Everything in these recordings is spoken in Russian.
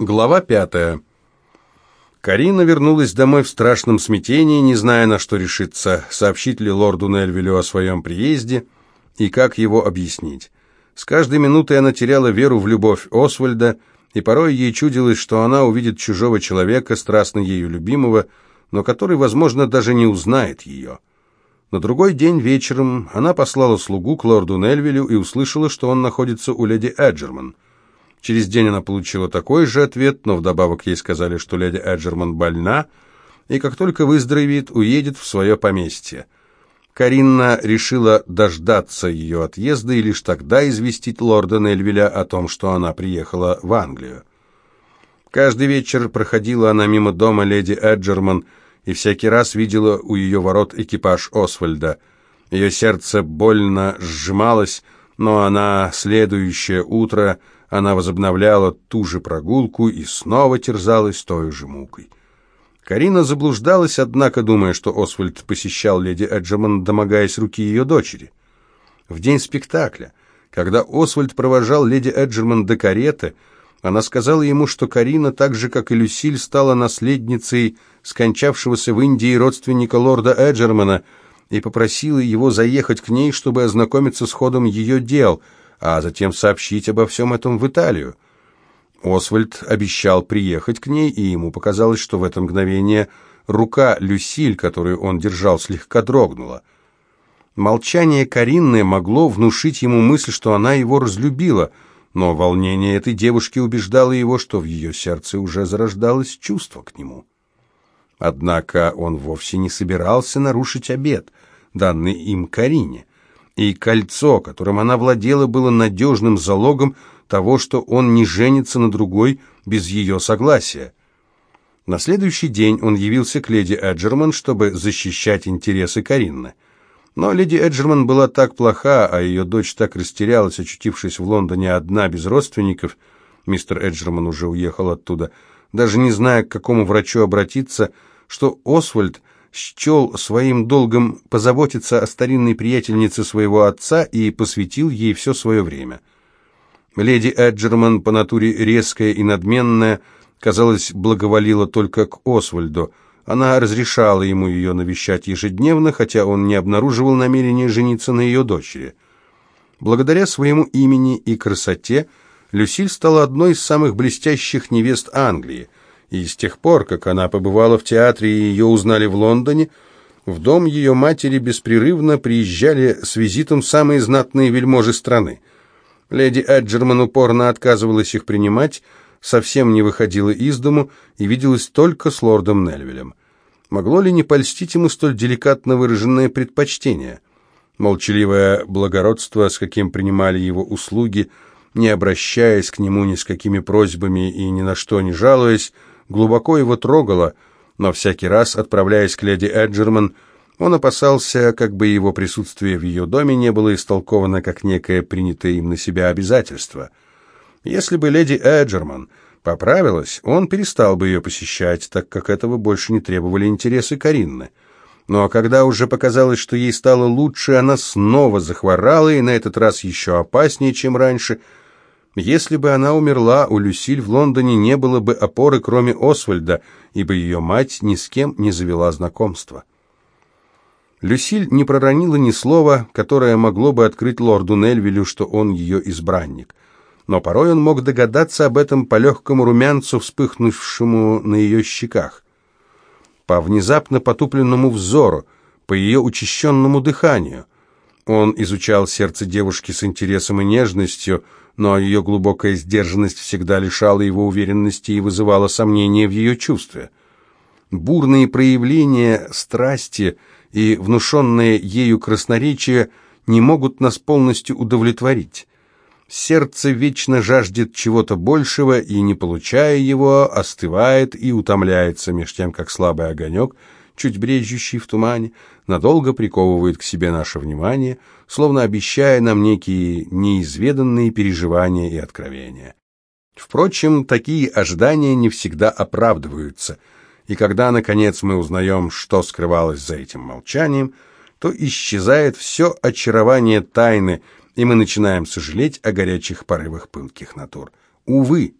Глава пятая. Карина вернулась домой в страшном смятении, не зная, на что решиться, сообщить ли лорду Нельвилю о своем приезде и как его объяснить. С каждой минутой она теряла веру в любовь Освальда, и порой ей чудилось, что она увидит чужого человека, страстно ею любимого, но который, возможно, даже не узнает ее. На другой день вечером она послала слугу к лорду Нельвилю и услышала, что он находится у леди Эджерман – Через день она получила такой же ответ, но вдобавок ей сказали, что леди Эджерман больна, и как только выздоровеет, уедет в свое поместье. Каринна решила дождаться ее отъезда и лишь тогда известить лорда Нельвиля о том, что она приехала в Англию. Каждый вечер проходила она мимо дома леди Эджерман и всякий раз видела у ее ворот экипаж Освальда. Ее сердце больно сжималось, но она следующее утро она возобновляла ту же прогулку и снова терзалась той же мукой. Карина заблуждалась, однако, думая, что Освальд посещал леди Эджемон, домогаясь руки ее дочери. В день спектакля, когда Освальд провожал леди Эджерман до кареты, она сказала ему, что Карина, так же, как и Люсиль, стала наследницей скончавшегося в Индии родственника лорда Эджермана и попросила его заехать к ней, чтобы ознакомиться с ходом ее дел – а затем сообщить обо всем этом в Италию. Освальд обещал приехать к ней, и ему показалось, что в это мгновение рука Люсиль, которую он держал, слегка дрогнула. Молчание Каринны могло внушить ему мысль, что она его разлюбила, но волнение этой девушки убеждало его, что в ее сердце уже зарождалось чувство к нему. Однако он вовсе не собирался нарушить обет, данный им Карине и кольцо, которым она владела, было надежным залогом того, что он не женится на другой без ее согласия. На следующий день он явился к леди Эджерман, чтобы защищать интересы Каринны. Но леди Эджерман была так плоха, а ее дочь так растерялась, очутившись в Лондоне одна, без родственников, мистер Эджерман уже уехал оттуда, даже не зная, к какому врачу обратиться, что Освальд – счел своим долгом позаботиться о старинной приятельнице своего отца и посвятил ей все свое время. Леди Эджерман, по натуре резкая и надменная, казалось, благоволила только к Освальду. Она разрешала ему ее навещать ежедневно, хотя он не обнаруживал намерения жениться на ее дочери. Благодаря своему имени и красоте Люсиль стала одной из самых блестящих невест Англии – и с тех пор, как она побывала в театре и ее узнали в Лондоне, в дом ее матери беспрерывно приезжали с визитом самые знатные вельможи страны. Леди Эджерман упорно отказывалась их принимать, совсем не выходила из дому и виделась только с лордом Нельвилем. Могло ли не польстить ему столь деликатно выраженное предпочтение? Молчаливое благородство, с каким принимали его услуги, не обращаясь к нему ни с какими просьбами и ни на что не жалуясь, глубоко его трогало, но всякий раз, отправляясь к леди Эджерман, он опасался, как бы его присутствие в ее доме не было истолковано как некое принятое им на себя обязательство. Если бы леди Эджерман поправилась, он перестал бы ее посещать, так как этого больше не требовали интересы Каринны. Но когда уже показалось, что ей стало лучше, она снова захворала, и на этот раз еще опаснее, чем раньше – если бы она умерла, у Люсиль в Лондоне не было бы опоры, кроме Освальда, ибо ее мать ни с кем не завела знакомства. Люсиль не проронила ни слова, которое могло бы открыть лорду Нельвилю, что он ее избранник. Но порой он мог догадаться об этом по легкому румянцу, вспыхнувшему на ее щеках, по внезапно потупленному взору, по ее учащенному дыханию. Он изучал сердце девушки с интересом и нежностью, но ее глубокая сдержанность всегда лишала его уверенности и вызывала сомнения в ее чувстве. Бурные проявления страсти и внушенное ею красноречие не могут нас полностью удовлетворить. Сердце вечно жаждет чего-то большего и, не получая его, остывает и утомляется, меж тем, как слабый огонек – чуть брежущий в тумане, надолго приковывает к себе наше внимание, словно обещая нам некие неизведанные переживания и откровения. Впрочем, такие ожидания не всегда оправдываются, и когда, наконец, мы узнаем, что скрывалось за этим молчанием, то исчезает все очарование тайны, и мы начинаем сожалеть о горячих порывах пылких натур. Увы,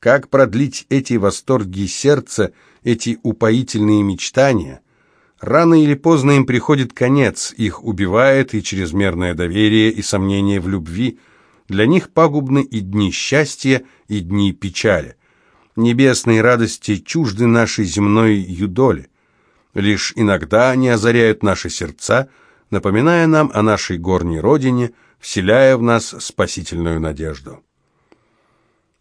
Как продлить эти восторги сердца, эти упоительные мечтания? Рано или поздно им приходит конец, их убивает и чрезмерное доверие, и сомнение в любви. Для них пагубны и дни счастья, и дни печали. Небесные радости чужды нашей земной юдоли. Лишь иногда они озаряют наши сердца, напоминая нам о нашей горней родине, вселяя в нас спасительную надежду.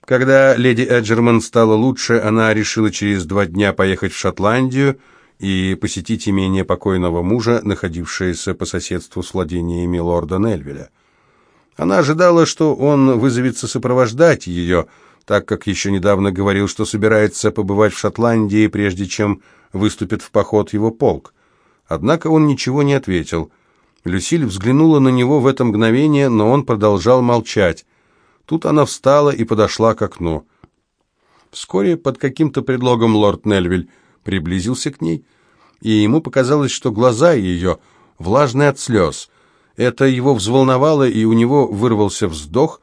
Когда леди Эджерман стала лучше, она решила через два дня поехать в Шотландию и посетить имение покойного мужа, находившееся по соседству с владениями лорда Нельвеля. Она ожидала, что он вызовется сопровождать ее, так как еще недавно говорил, что собирается побывать в Шотландии, прежде чем выступит в поход его полк. Однако он ничего не ответил. Люсиль взглянула на него в это мгновение, но он продолжал молчать. Тут она встала и подошла к окну. Вскоре под каким-то предлогом лорд Нельвиль приблизился к ней, и ему показалось, что глаза ее влажны от слез. Это его взволновало, и у него вырвался вздох.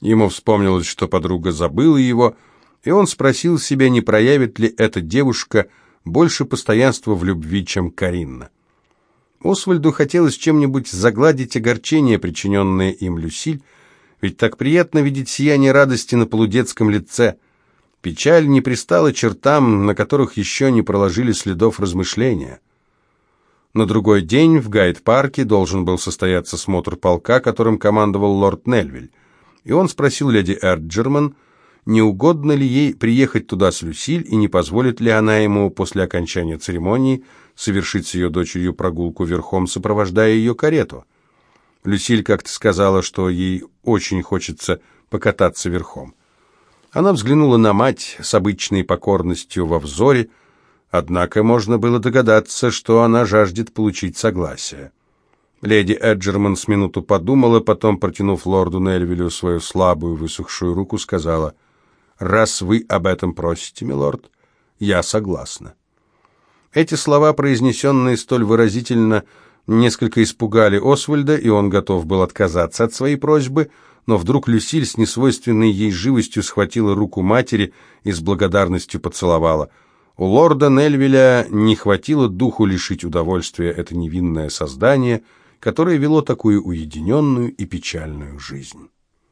Ему вспомнилось, что подруга забыла его, и он спросил себя, не проявит ли эта девушка больше постоянства в любви, чем Каринна. Освальду хотелось чем-нибудь загладить огорчение, причиненное им Люсиль, ведь так приятно видеть сияние радости на полудетском лице. Печаль не пристала чертам, на которых еще не проложили следов размышления. На другой день в гайд-парке должен был состояться смотр полка, которым командовал лорд Нельвиль, и он спросил леди Эрджерман, не угодно ли ей приехать туда с Люсиль и не позволит ли она ему после окончания церемонии совершить с ее дочерью прогулку верхом, сопровождая ее карету. Люсиль как-то сказала, что ей очень хочется покататься верхом. Она взглянула на мать с обычной покорностью во взоре, однако можно было догадаться, что она жаждет получить согласие. Леди Эджерман с минуту подумала, потом, протянув лорду Нельвилю свою слабую высохшую руку, сказала, «Раз вы об этом просите, милорд, я согласна». Эти слова, произнесенные столь выразительно, несколько испугали Освальда, и он готов был отказаться от своей просьбы, но вдруг Люсиль с несвойственной ей живостью схватила руку матери и с благодарностью поцеловала. У лорда Нельвеля не хватило духу лишить удовольствия это невинное создание, которое вело такую уединенную и печальную жизнь.